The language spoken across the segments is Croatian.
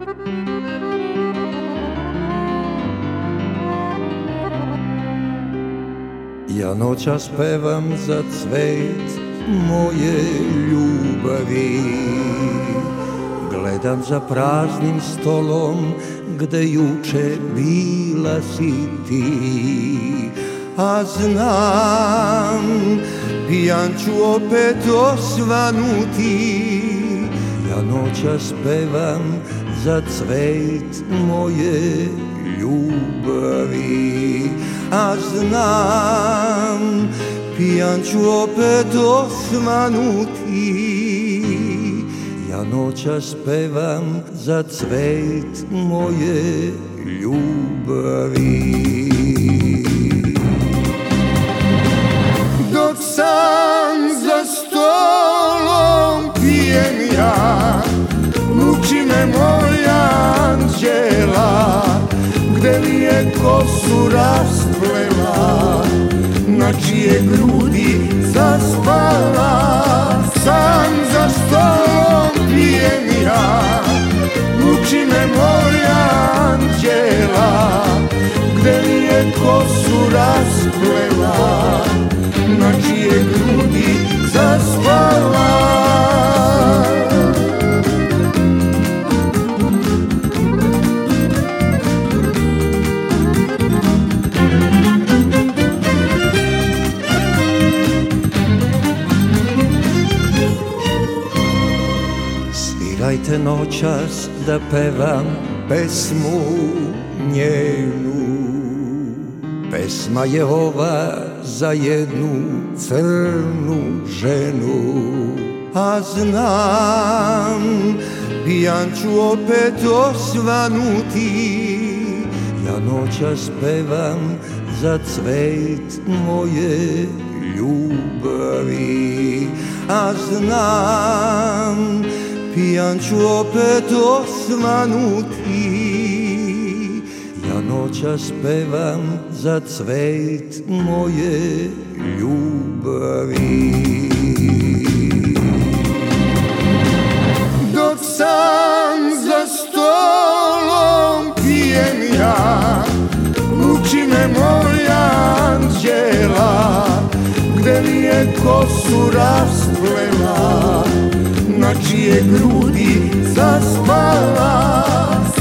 Ja noćas pevam za cvet moje ljubavi. Gledam za praznim stolom gde juče bila si ti. A znam, pijan ću opet osvanuti. Ja noćas pevam za cvet moje ljubavi. A znam, pijan ću opet osvanuti Ja noćas pevam za cvet moje ljubavi. Dok sam za stolom pijem ja Muči me moja kosu rasplela Na čije grudi zaspala. Sam za stolom pijem ja Muči me moja anđela Gde li je kosu rasplela Svirajte noćas da pevam pesmu njenu. Pesma je ova za jednu crnu ženu. A znam, pijan ću opet osvanuti. Ja noćas pevam za cvet moje ljubavi. A znam, pijan ću opet osvanuti Ja noćas pevam za cvet moje ljubavi. Dok sam za stolom pijem ja Muči me moja anđela Gde li je kosu rasplela Na grudi zaspala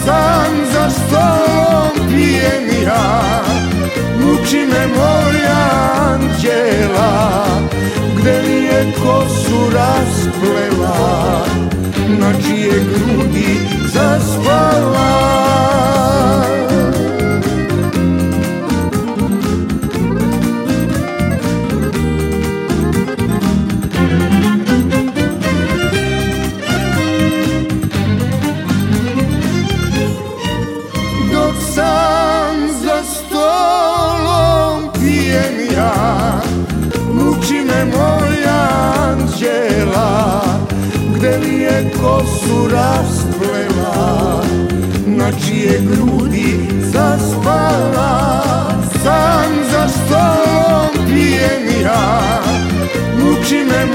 Sam za stolom pijem ja Muči me moja anđela Gde li je kosu rasplela Na čije grudi zaspala je kosu rasplela Na čije grudi zaspala. Sam za stolom pijem ja Muči me